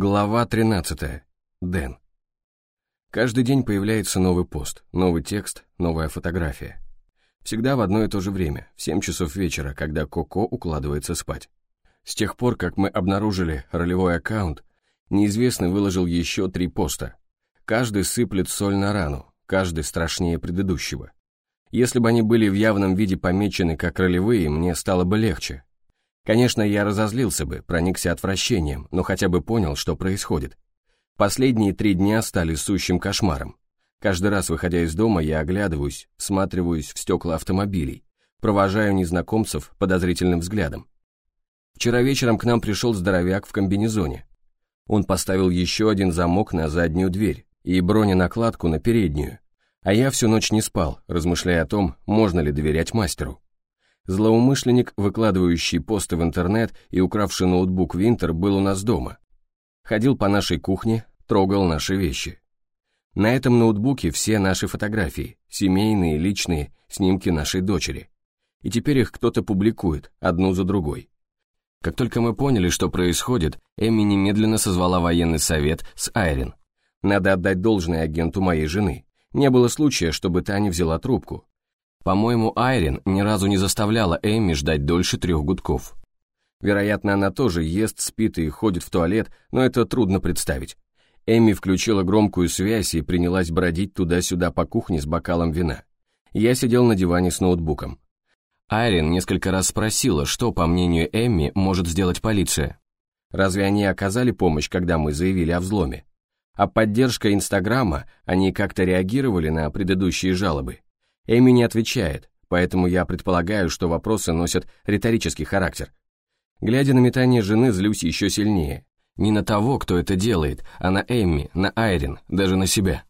Глава 13. Дэн. Каждый день появляется новый пост, новый текст, новая фотография. Всегда в одно и то же время, в 7 часов вечера, когда Коко укладывается спать. С тех пор, как мы обнаружили ролевой аккаунт, неизвестный выложил еще три поста. Каждый сыплет соль на рану, каждый страшнее предыдущего. Если бы они были в явном виде помечены как ролевые, мне стало бы легче, Конечно, я разозлился бы, проникся отвращением, но хотя бы понял, что происходит. Последние три дня стали сущим кошмаром. Каждый раз, выходя из дома, я оглядываюсь, всматриваюсь в стекла автомобилей, провожаю незнакомцев подозрительным взглядом. Вчера вечером к нам пришел здоровяк в комбинезоне. Он поставил еще один замок на заднюю дверь и броненакладку на переднюю, а я всю ночь не спал, размышляя о том, можно ли доверять мастеру. Злоумышленник, выкладывающий посты в интернет и укравший ноутбук Винтер, был у нас дома. Ходил по нашей кухне, трогал наши вещи. На этом ноутбуке все наши фотографии, семейные, личные, снимки нашей дочери. И теперь их кто-то публикует, одну за другой. Как только мы поняли, что происходит, Эмми немедленно созвала военный совет с Айрин. Надо отдать должное агенту моей жены. Не было случая, чтобы та не взяла трубку, по-моему, Айрин ни разу не заставляла Эми ждать дольше трех гудков. Вероятно, она тоже ест, спит и ходит в туалет, но это трудно представить. Эми включила громкую связь и принялась бродить туда-сюда по кухне с бокалом вина. Я сидел на диване с ноутбуком. Айрин несколько раз спросила, что, по мнению Эмми, может сделать полиция. Разве они оказали помощь, когда мы заявили о взломе? А поддержка Инстаграма, они как-то реагировали на предыдущие жалобы? Эми не отвечает, поэтому я предполагаю, что вопросы носят риторический характер. Глядя на метание жены, злюсь еще сильнее. Не на того, кто это делает, а на Эмми, на Айрин, даже на себя.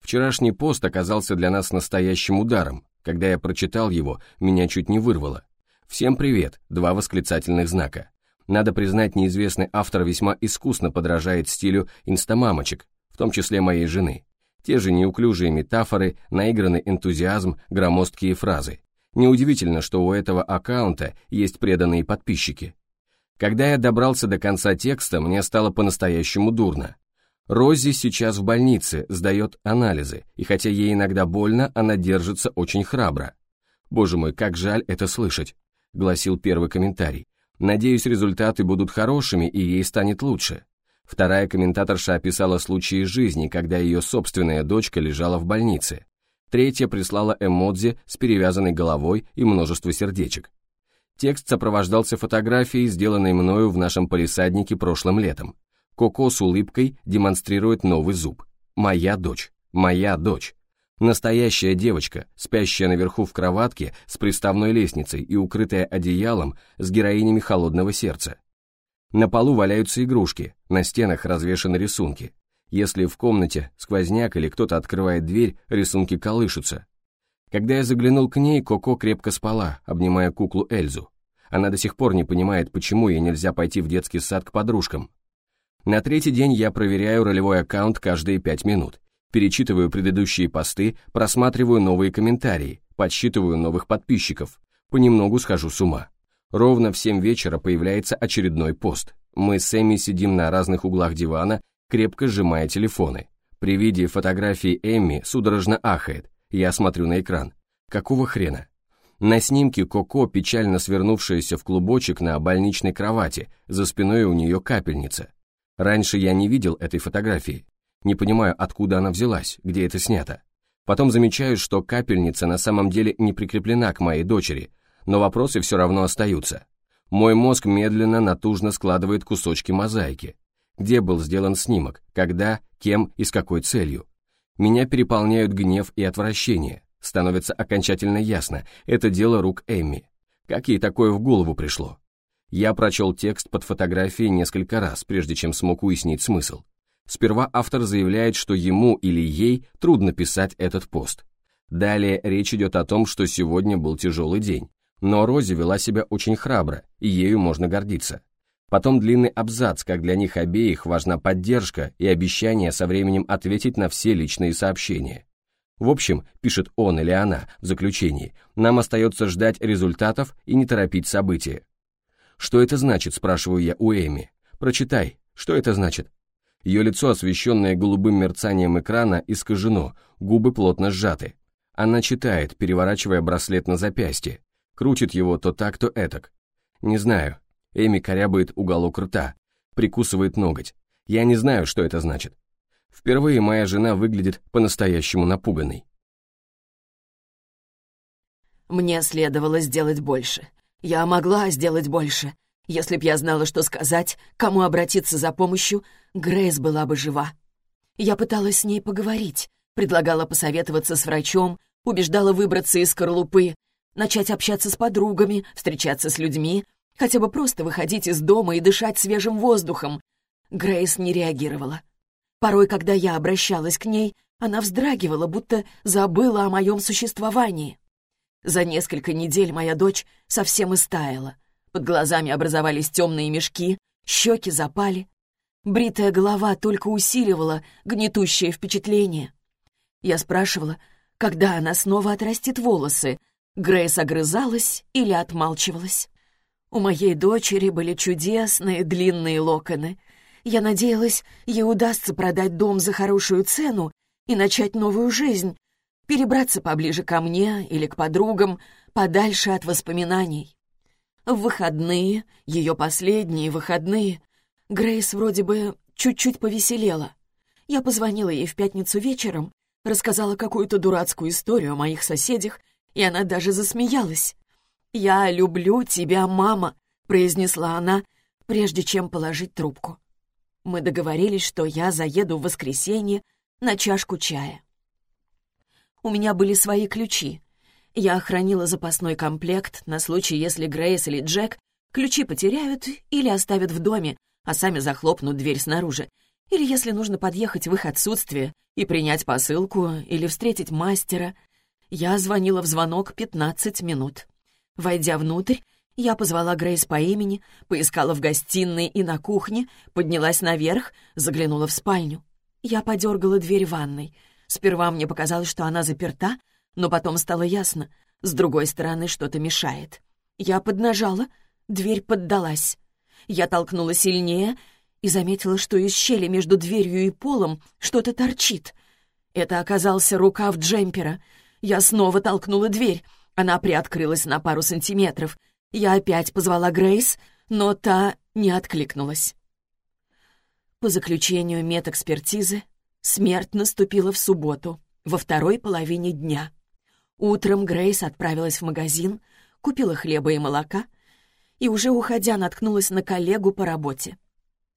Вчерашний пост оказался для нас настоящим ударом. Когда я прочитал его, меня чуть не вырвало. «Всем привет!» Два восклицательных знака. Надо признать, неизвестный автор весьма искусно подражает стилю инстамамочек, в том числе моей жены. Те же неуклюжие метафоры, наигранный энтузиазм, громоздкие фразы. Неудивительно, что у этого аккаунта есть преданные подписчики. Когда я добрался до конца текста, мне стало по-настоящему дурно. Рози сейчас в больнице, сдает анализы, и хотя ей иногда больно, она держится очень храбро. «Боже мой, как жаль это слышать», — гласил первый комментарий. «Надеюсь, результаты будут хорошими, и ей станет лучше. Вторая комментаторша описала случаи жизни, когда ее собственная дочка лежала в больнице. Третья прислала эмодзи с перевязанной головой и множество сердечек. Текст сопровождался фотографией, сделанной мною в нашем полисаднике прошлым летом. Коко с улыбкой демонстрирует новый зуб. «Моя дочь. Моя дочь». Настоящая девочка, спящая наверху в кроватке с приставной лестницей и укрытая одеялом с героинями холодного сердца. На полу валяются игрушки, на стенах развешаны рисунки. Если в комнате сквозняк или кто-то открывает дверь, рисунки колышутся. Когда я заглянул к ней, Коко крепко спала, обнимая куклу Эльзу. Она до сих пор не понимает, почему ей нельзя пойти в детский сад к подружкам. На третий день я проверяю ролевой аккаунт каждые пять минут, перечитываю предыдущие посты, просматриваю новые комментарии, подсчитываю новых подписчиков, понемногу схожу с ума. Ровно в 7 вечера появляется очередной пост. Мы с Эми сидим на разных углах дивана, крепко сжимая телефоны. При виде фотографии Эмми судорожно ахает. Я смотрю на экран. Какого хрена? На снимке Коко, печально свернувшаяся в клубочек на больничной кровати, за спиной у нее капельница. Раньше я не видел этой фотографии. Не понимаю, откуда она взялась, где это снято. Потом замечаю, что капельница на самом деле не прикреплена к моей дочери, но вопросы все равно остаются. Мой мозг медленно, натужно складывает кусочки мозаики. Где был сделан снимок, когда, кем и с какой целью? Меня переполняют гнев и отвращение. Становится окончательно ясно, это дело рук Эмми. Как ей такое в голову пришло? Я прочел текст под фотографией несколько раз, прежде чем смог уяснить смысл. Сперва автор заявляет, что ему или ей трудно писать этот пост. Далее речь идет о том, что сегодня был тяжелый день, но Рози вела себя очень храбро, и ею можно гордиться. Потом длинный абзац, как для них обеих важна поддержка и обещание со временем ответить на все личные сообщения. В общем, пишет он или она в заключении, нам остается ждать результатов и не торопить события. «Что это значит?» – спрашиваю я у Эми. «Прочитай. Что это значит?» Ее лицо, освещенное голубым мерцанием экрана, искажено, губы плотно сжаты. Она читает, переворачивая браслет на запястье, крутит его то так, то этак. Не знаю. Эми корябает уголок рта, прикусывает ноготь. Я не знаю, что это значит. Впервые моя жена выглядит по-настоящему напуганной. Мне следовало сделать больше. Я могла сделать больше. Если б я знала, что сказать, кому обратиться за помощью, Грейс была бы жива. Я пыталась с ней поговорить, предлагала посоветоваться с врачом, убеждала выбраться из скорлупы, начать общаться с подругами, встречаться с людьми, хотя бы просто выходить из дома и дышать свежим воздухом. Грейс не реагировала. Порой, когда я обращалась к ней, она вздрагивала, будто забыла о моем существовании. За несколько недель моя дочь совсем истаяла. Под глазами образовались темные мешки, щеки запали. Бритая голова только усиливала гнетущее впечатление. Я спрашивала, когда она снова отрастит волосы. Грейс огрызалась или отмалчивалась. У моей дочери были чудесные длинные локоны. Я надеялась, ей удастся продать дом за хорошую цену и начать новую жизнь, перебраться поближе ко мне или к подругам, подальше от воспоминаний. В выходные, ее последние выходные, Грейс вроде бы чуть-чуть повеселела. Я позвонила ей в пятницу вечером рассказала какую-то дурацкую историю о моих соседях, и она даже засмеялась. «Я люблю тебя, мама», — произнесла она, прежде чем положить трубку. Мы договорились, что я заеду в воскресенье на чашку чая. У меня были свои ключи. Я охранила запасной комплект на случай, если Грейс или Джек ключи потеряют или оставят в доме, а сами захлопнут дверь снаружи, или если нужно подъехать в их отсутствие и принять посылку или встретить мастера. Я звонила в звонок 15 минут. Войдя внутрь, я позвала Грейс по имени, поискала в гостиной и на кухне, поднялась наверх, заглянула в спальню. Я подергала дверь ванной. Сперва мне показалось, что она заперта, но потом стало ясно. С другой стороны что-то мешает. Я поднажала, дверь поддалась. Я толкнула сильнее и заметила, что из щели между дверью и полом что-то торчит. Это оказался рукав джемпера. Я снова толкнула дверь. Она приоткрылась на пару сантиметров. Я опять позвала Грейс, но та не откликнулась. По заключению медэкспертизы, смерть наступила в субботу, во второй половине дня. Утром Грейс отправилась в магазин, купила хлеба и молока и уже уходя наткнулась на коллегу по работе.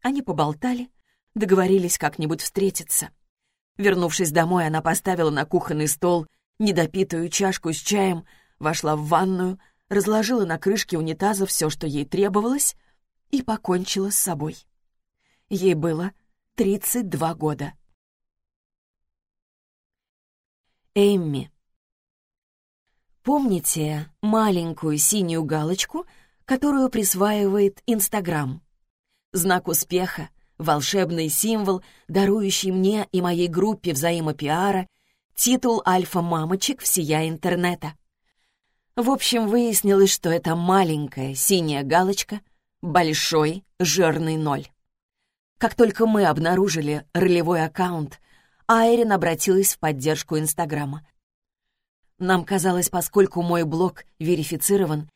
Они поболтали, договорились как-нибудь встретиться. Вернувшись домой, она поставила на кухонный стол недопитую чашку с чаем, вошла в ванную, разложила на крышке унитаза все, что ей требовалось, и покончила с собой. Ей было 32 года. Эмми. Помните маленькую синюю галочку, которую присваивает Инстаграм? знак успеха, волшебный символ, дарующий мне и моей группе взаимопиара титул альфа-мамочек всея интернета. В общем, выяснилось, что это маленькая синяя галочка, большой жирный ноль. Как только мы обнаружили ролевой аккаунт, Айрин обратилась в поддержку Инстаграма. Нам казалось, поскольку мой блог верифицирован,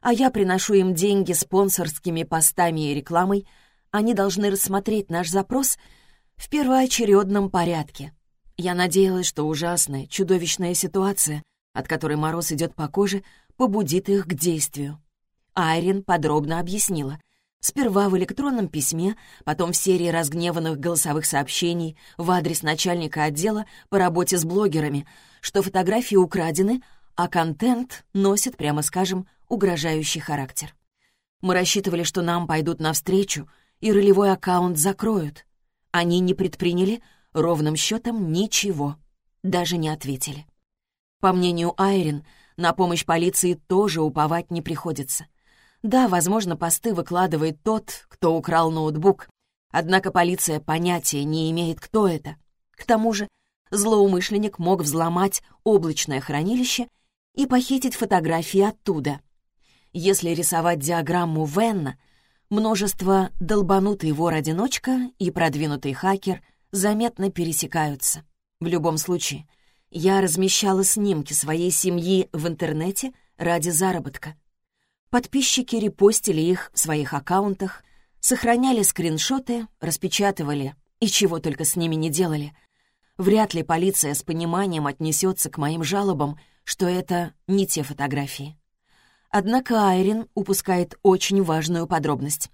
а я приношу им деньги спонсорскими постами и рекламой, они должны рассмотреть наш запрос в первоочередном порядке. Я надеялась, что ужасная, чудовищная ситуация, от которой мороз идет по коже, побудит их к действию. Айрин подробно объяснила. Сперва в электронном письме, потом в серии разгневанных голосовых сообщений в адрес начальника отдела по работе с блогерами, что фотографии украдены, а контент носит, прямо скажем, угрожающий характер. Мы рассчитывали, что нам пойдут навстречу, и ролевой аккаунт закроют. Они не предприняли ровным счетом ничего, даже не ответили. По мнению Айрин, на помощь полиции тоже уповать не приходится. Да, возможно, посты выкладывает тот, кто украл ноутбук, однако полиция понятия не имеет, кто это. К тому же злоумышленник мог взломать облачное хранилище и похитить фотографии оттуда. Если рисовать диаграмму Венна, Множество долбанутый вор-одиночка и продвинутый хакер заметно пересекаются. В любом случае, я размещала снимки своей семьи в интернете ради заработка. Подписчики репостили их в своих аккаунтах, сохраняли скриншоты, распечатывали и чего только с ними не делали. Вряд ли полиция с пониманием отнесется к моим жалобам, что это не те фотографии. Однако Айрин упускает очень важную подробность.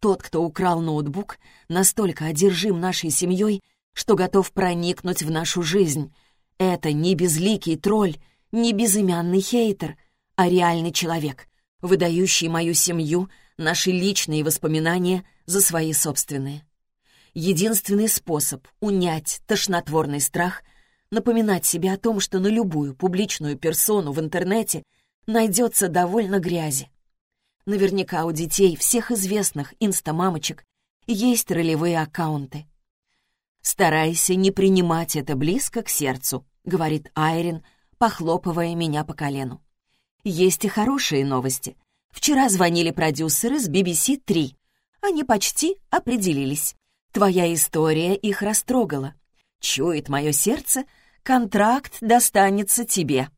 Тот, кто украл ноутбук, настолько одержим нашей семьей, что готов проникнуть в нашу жизнь. Это не безликий тролль, не безымянный хейтер, а реальный человек, выдающий мою семью, наши личные воспоминания за свои собственные. Единственный способ унять тошнотворный страх — напоминать себе о том, что на любую публичную персону в интернете найдется довольно грязи. Наверняка у детей всех известных инстамамочек есть ролевые аккаунты. «Старайся не принимать это близко к сердцу», — говорит Айрин, похлопывая меня по колену. «Есть и хорошие новости. Вчера звонили продюсеры с BBC 3. Они почти определились. Твоя история их растрогала. Чует мое сердце, контракт достанется тебе».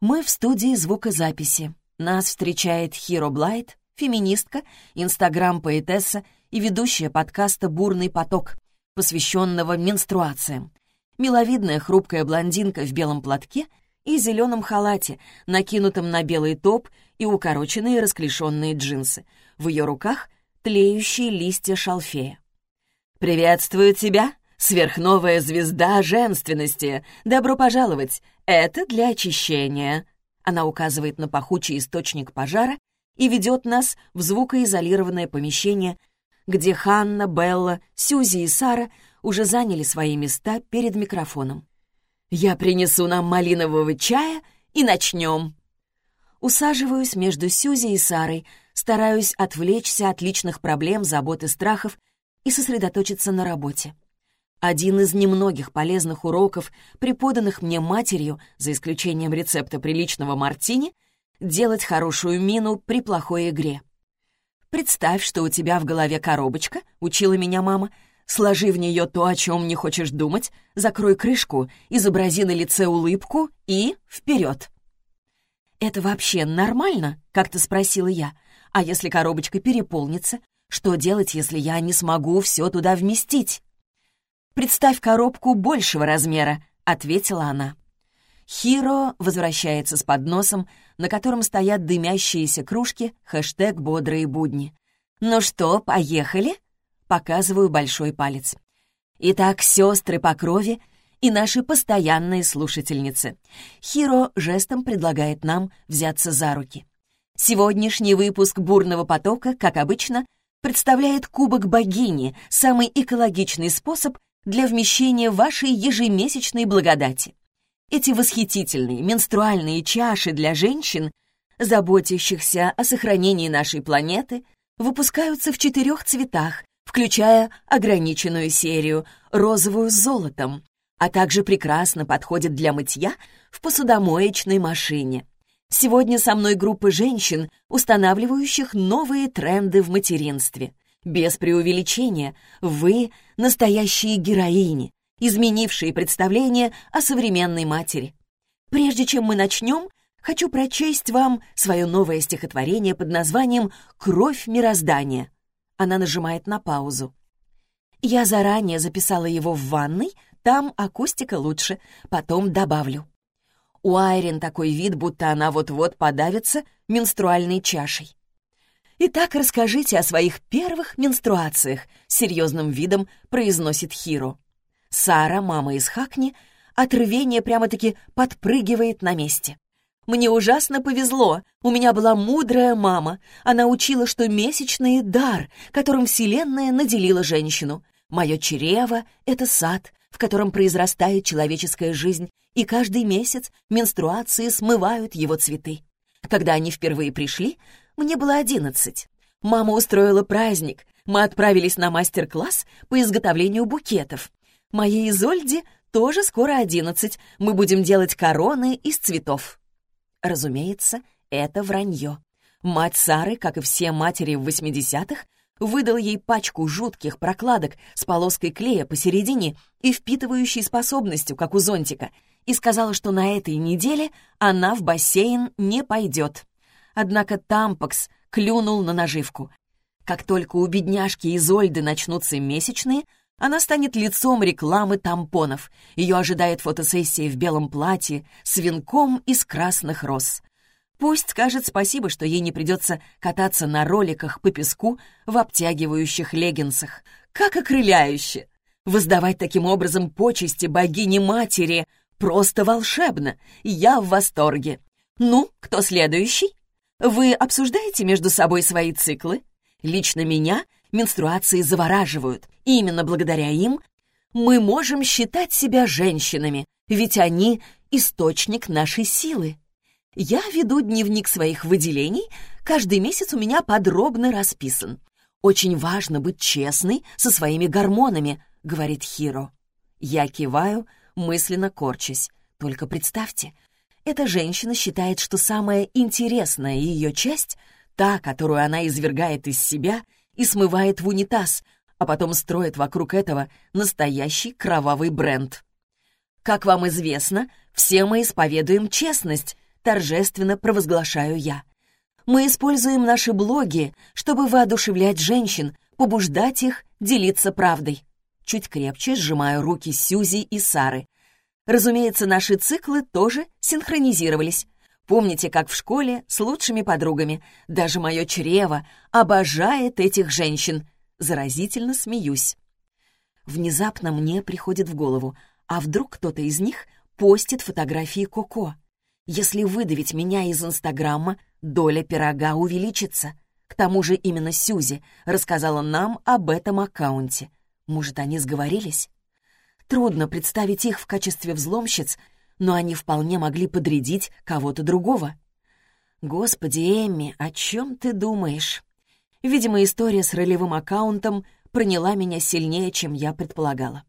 Мы в студии звукозаписи. Нас встречает Хиро Блайт, феминистка, инстаграм-поэтесса и ведущая подкаста «Бурный поток», посвященного менструациям. Миловидная хрупкая блондинка в белом платке и зеленом халате, накинутом на белый топ и укороченные расклешенные джинсы. В ее руках тлеющие листья шалфея. «Приветствую тебя, сверхновая звезда женственности! Добро пожаловать! Это для очищения!» Она указывает на пахучий источник пожара и ведет нас в звукоизолированное помещение, где Ханна, Белла, Сюзи и Сара уже заняли свои места перед микрофоном. «Я принесу нам малинового чая и начнем!» Усаживаюсь между Сюзи и Сарой, стараюсь отвлечься от личных проблем, забот и страхов и сосредоточиться на работе. Один из немногих полезных уроков, преподанных мне матерью, за исключением рецепта приличного мартини, делать хорошую мину при плохой игре. «Представь, что у тебя в голове коробочка», — учила меня мама. «Сложи в нее то, о чем не хочешь думать, закрой крышку, изобрази на лице улыбку и вперед». «Это вообще нормально?» — как-то спросила я. «А если коробочка переполнится? Что делать, если я не смогу все туда вместить?» «Представь коробку большего размера», — ответила она. Хиро возвращается с подносом, на котором стоят дымящиеся кружки, хэштег «Бодрые будни». «Ну что, поехали?» Показываю большой палец. Итак, сестры по крови и наши постоянные слушательницы. Хиро жестом предлагает нам взяться за руки. Сегодняшний выпуск «Бурного потока», как обычно, представляет Кубок Богини, самый экологичный способ для вмещения вашей ежемесячной благодати. Эти восхитительные менструальные чаши для женщин, заботящихся о сохранении нашей планеты, выпускаются в четырех цветах, включая ограниченную серию розовую с золотом, а также прекрасно подходят для мытья в посудомоечной машине. Сегодня со мной группа женщин, устанавливающих новые тренды в материнстве — без преувеличения, вы — настоящие героини, изменившие представление о современной матери. Прежде чем мы начнем, хочу прочесть вам свое новое стихотворение под названием «Кровь мироздания». Она нажимает на паузу. Я заранее записала его в ванной, там акустика лучше, потом добавлю. У Айрин такой вид, будто она вот-вот подавится менструальной чашей. «Итак, расскажите о своих первых менструациях», — серьезным видом произносит Хиро. Сара, мама из Хакни, от рвения прямо-таки подпрыгивает на месте. «Мне ужасно повезло. У меня была мудрая мама. Она учила, что месячный — дар, которым Вселенная наделила женщину. Мое чрево — это сад, в котором произрастает человеческая жизнь, и каждый месяц менструации смывают его цветы. Когда они впервые пришли, мне было одиннадцать. Мама устроила праздник. Мы отправились на мастер-класс по изготовлению букетов. Моей Изольде тоже скоро одиннадцать. Мы будем делать короны из цветов. Разумеется, это вранье. Мать Сары, как и все матери в 80-х, выдал ей пачку жутких прокладок с полоской клея посередине и впитывающей способностью, как у зонтика, и сказала, что на этой неделе она в бассейн не пойдет. Однако Тампакс клюнул на наживку. Как только у бедняжки Изольды начнутся месячные, она станет лицом рекламы тампонов. Ее ожидает фотосессия в белом платье с венком из красных роз. Пусть скажет спасибо, что ей не придется кататься на роликах по песку в обтягивающих леггинсах. Как окрыляюще! Воздавать таким образом почести богини-матери просто волшебно. Я в восторге. Ну, кто следующий? Вы обсуждаете между собой свои циклы? Лично меня менструации завораживают. И именно благодаря им мы можем считать себя женщинами, ведь они — источник нашей силы. Я веду дневник своих выделений, каждый месяц у меня подробно расписан. Очень важно быть честной со своими гормонами, говорит Хиро. Я киваю, мысленно корчась. Только представьте, эта женщина считает, что самая интересная ее часть — та, которую она извергает из себя и смывает в унитаз, а потом строит вокруг этого настоящий кровавый бренд. Как вам известно, все мы исповедуем честность, торжественно провозглашаю я. Мы используем наши блоги, чтобы воодушевлять женщин, побуждать их делиться правдой. Чуть крепче сжимаю руки Сюзи и Сары. Разумеется, наши циклы тоже синхронизировались. Помните, как в школе с лучшими подругами. Даже мое чрево обожает этих женщин. Заразительно смеюсь. Внезапно мне приходит в голову, а вдруг кто-то из них постит фотографии Коко? Если выдавить меня из Инстаграма, доля пирога увеличится. К тому же именно Сюзи рассказала нам об этом аккаунте. Может, они сговорились? Трудно представить их в качестве взломщиц, но они вполне могли подрядить кого-то другого. Господи, Эмми, о чем ты думаешь? Видимо, история с ролевым аккаунтом проняла меня сильнее, чем я предполагала.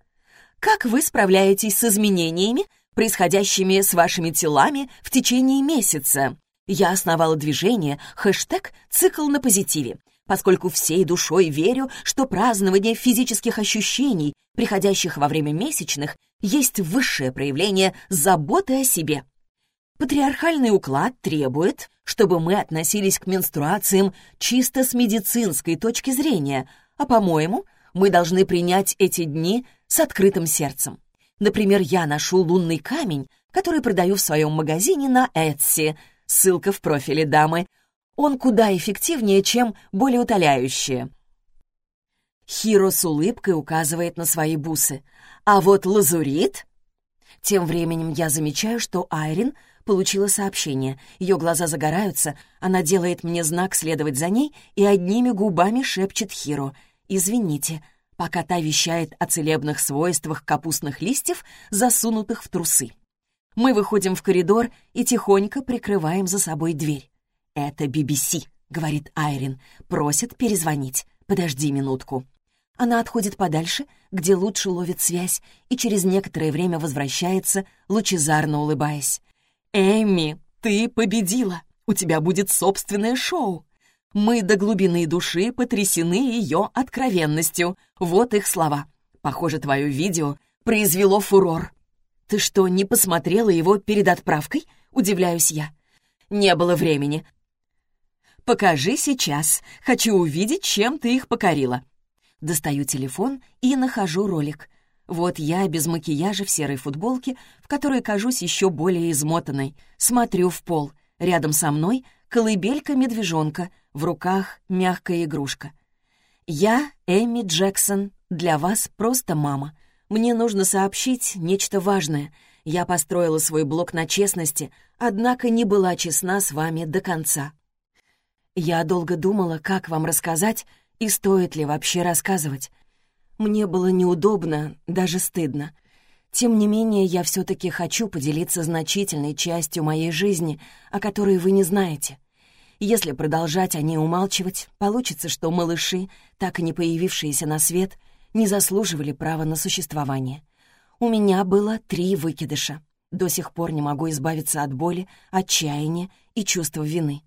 Как вы справляетесь с изменениями, происходящими с вашими телами в течение месяца. Я основала движение хэштег «Цикл на позитиве», поскольку всей душой верю, что празднование физических ощущений, приходящих во время месячных, есть высшее проявление заботы о себе. Патриархальный уклад требует, чтобы мы относились к менструациям чисто с медицинской точки зрения, а, по-моему, мы должны принять эти дни с открытым сердцем. Например, я ношу лунный камень, который продаю в своем магазине на Etsy. Ссылка в профиле дамы. Он куда эффективнее, чем более утоляющие. Хиро с улыбкой указывает на свои бусы. А вот лазурит... Тем временем я замечаю, что Айрин получила сообщение. Ее глаза загораются, она делает мне знак следовать за ней и одними губами шепчет Хиро. «Извините, пока та вещает о целебных свойствах капустных листьев, засунутых в трусы. Мы выходим в коридор и тихонько прикрываем за собой дверь. «Это BBC», — говорит Айрин, просит перезвонить. «Подожди минутку». Она отходит подальше, где лучше ловит связь, и через некоторое время возвращается, лучезарно улыбаясь. «Эмми, ты победила! У тебя будет собственное шоу!» Мы до глубины души потрясены ее откровенностью. Вот их слова. Похоже, твое видео произвело фурор. Ты что, не посмотрела его перед отправкой? Удивляюсь я. Не было времени. Покажи сейчас. Хочу увидеть, чем ты их покорила. Достаю телефон и нахожу ролик. Вот я без макияжа в серой футболке, в которой кажусь еще более измотанной. Смотрю в пол. Рядом со мной колыбелька-медвежонка — в руках мягкая игрушка. «Я, Эми Джексон, для вас просто мама. Мне нужно сообщить нечто важное. Я построила свой блог на честности, однако не была честна с вами до конца. Я долго думала, как вам рассказать и стоит ли вообще рассказывать. Мне было неудобно, даже стыдно. Тем не менее, я все-таки хочу поделиться значительной частью моей жизни, о которой вы не знаете. Если продолжать о ней умалчивать, получится, что малыши, так и не появившиеся на свет, не заслуживали права на существование. У меня было три выкидыша. До сих пор не могу избавиться от боли, отчаяния и чувства вины.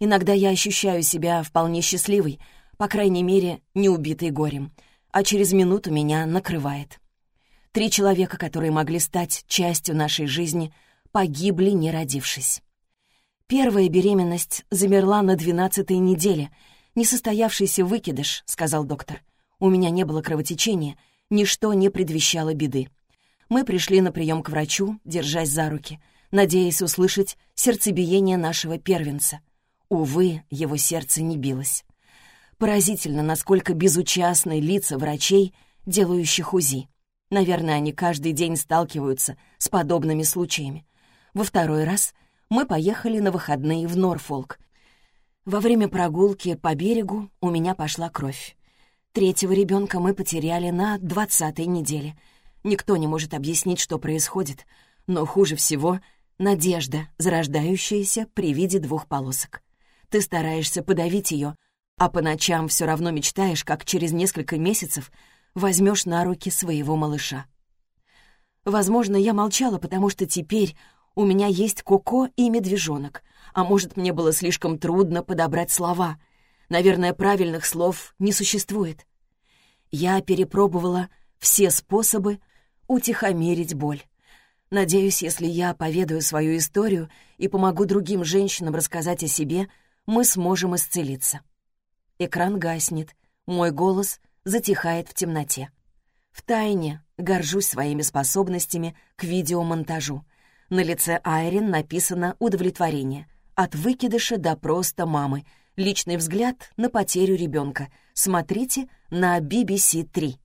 Иногда я ощущаю себя вполне счастливой, по крайней мере, не убитой горем, а через минуту меня накрывает. Три человека, которые могли стать частью нашей жизни, погибли, не родившись. Первая беременность замерла на двенадцатой неделе. Несостоявшийся выкидыш, сказал доктор. У меня не было кровотечения, ничто не предвещало беды. Мы пришли на прием к врачу, держась за руки, надеясь услышать сердцебиение нашего первенца. Увы, его сердце не билось. Поразительно, насколько безучастны лица врачей, делающих УЗИ. Наверное, они каждый день сталкиваются с подобными случаями. Во второй раз мы поехали на выходные в Норфолк. Во время прогулки по берегу у меня пошла кровь. Третьего ребенка мы потеряли на двадцатой неделе. Никто не может объяснить, что происходит, но хуже всего — надежда, зарождающаяся при виде двух полосок. Ты стараешься подавить ее, а по ночам все равно мечтаешь, как через несколько месяцев возьмешь на руки своего малыша. Возможно, я молчала, потому что теперь у меня есть Коко и медвежонок, а может, мне было слишком трудно подобрать слова. Наверное, правильных слов не существует. Я перепробовала все способы утихомирить боль. Надеюсь, если я поведаю свою историю и помогу другим женщинам рассказать о себе, мы сможем исцелиться. Экран гаснет, мой голос затихает в темноте. В тайне горжусь своими способностями к видеомонтажу. На лице Айрин написано удовлетворение. От выкидыша до просто мамы. Личный взгляд на потерю ребенка. Смотрите на BBC 3.